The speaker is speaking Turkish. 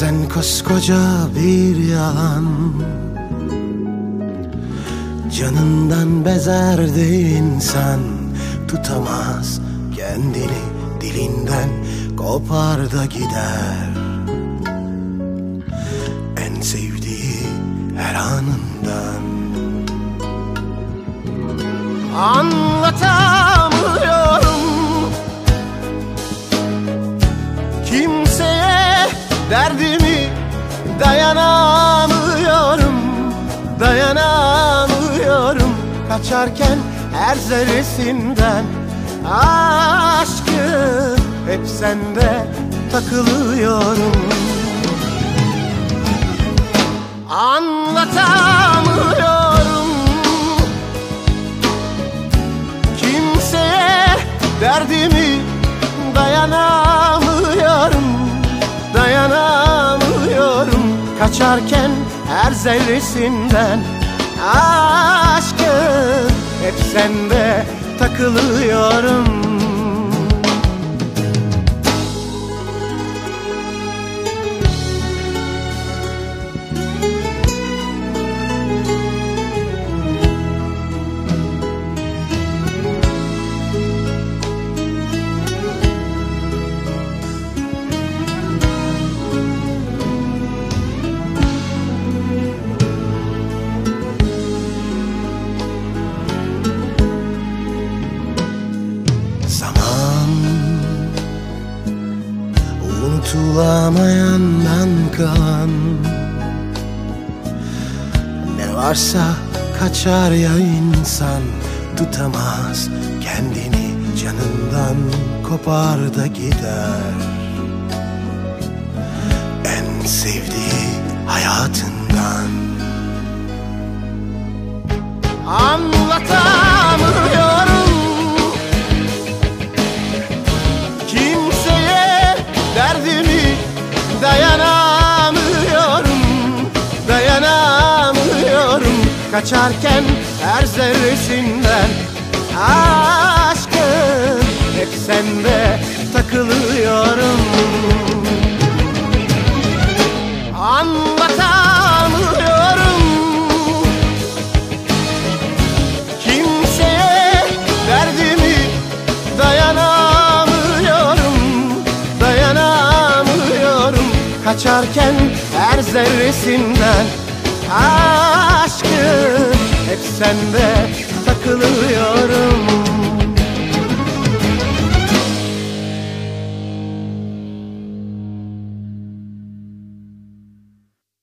Bazen koskoca bir yalan Canından bezerdi insan Tutamaz kendini dilinden Kopar da gider. En sevdiği her anından. Anlatamıyorum. Kimseye derdimi dayanamıyorum Dayanamıyorum. Kaçarken her zerresinden Aşkı hep sende takılıyorum. Anlatamıyorum. Kimseye derdimi dayanamıyorum Kaçarken her zerresinden Aşkın hep sende takılıyorum Unutulamayandan kalan Ne varsa kaçar ya insan Tutamaz kendini canından Kopar da gider. En sevdiği hayatından Kaçarken her zerresinden Aşkın hep sende takılıyorum. Anlatamıyorum Kimseye derdimi dayanamıyorum Dayanamıyorum. Kaçarken her zerresinden Aşkın hep sende takılıyorum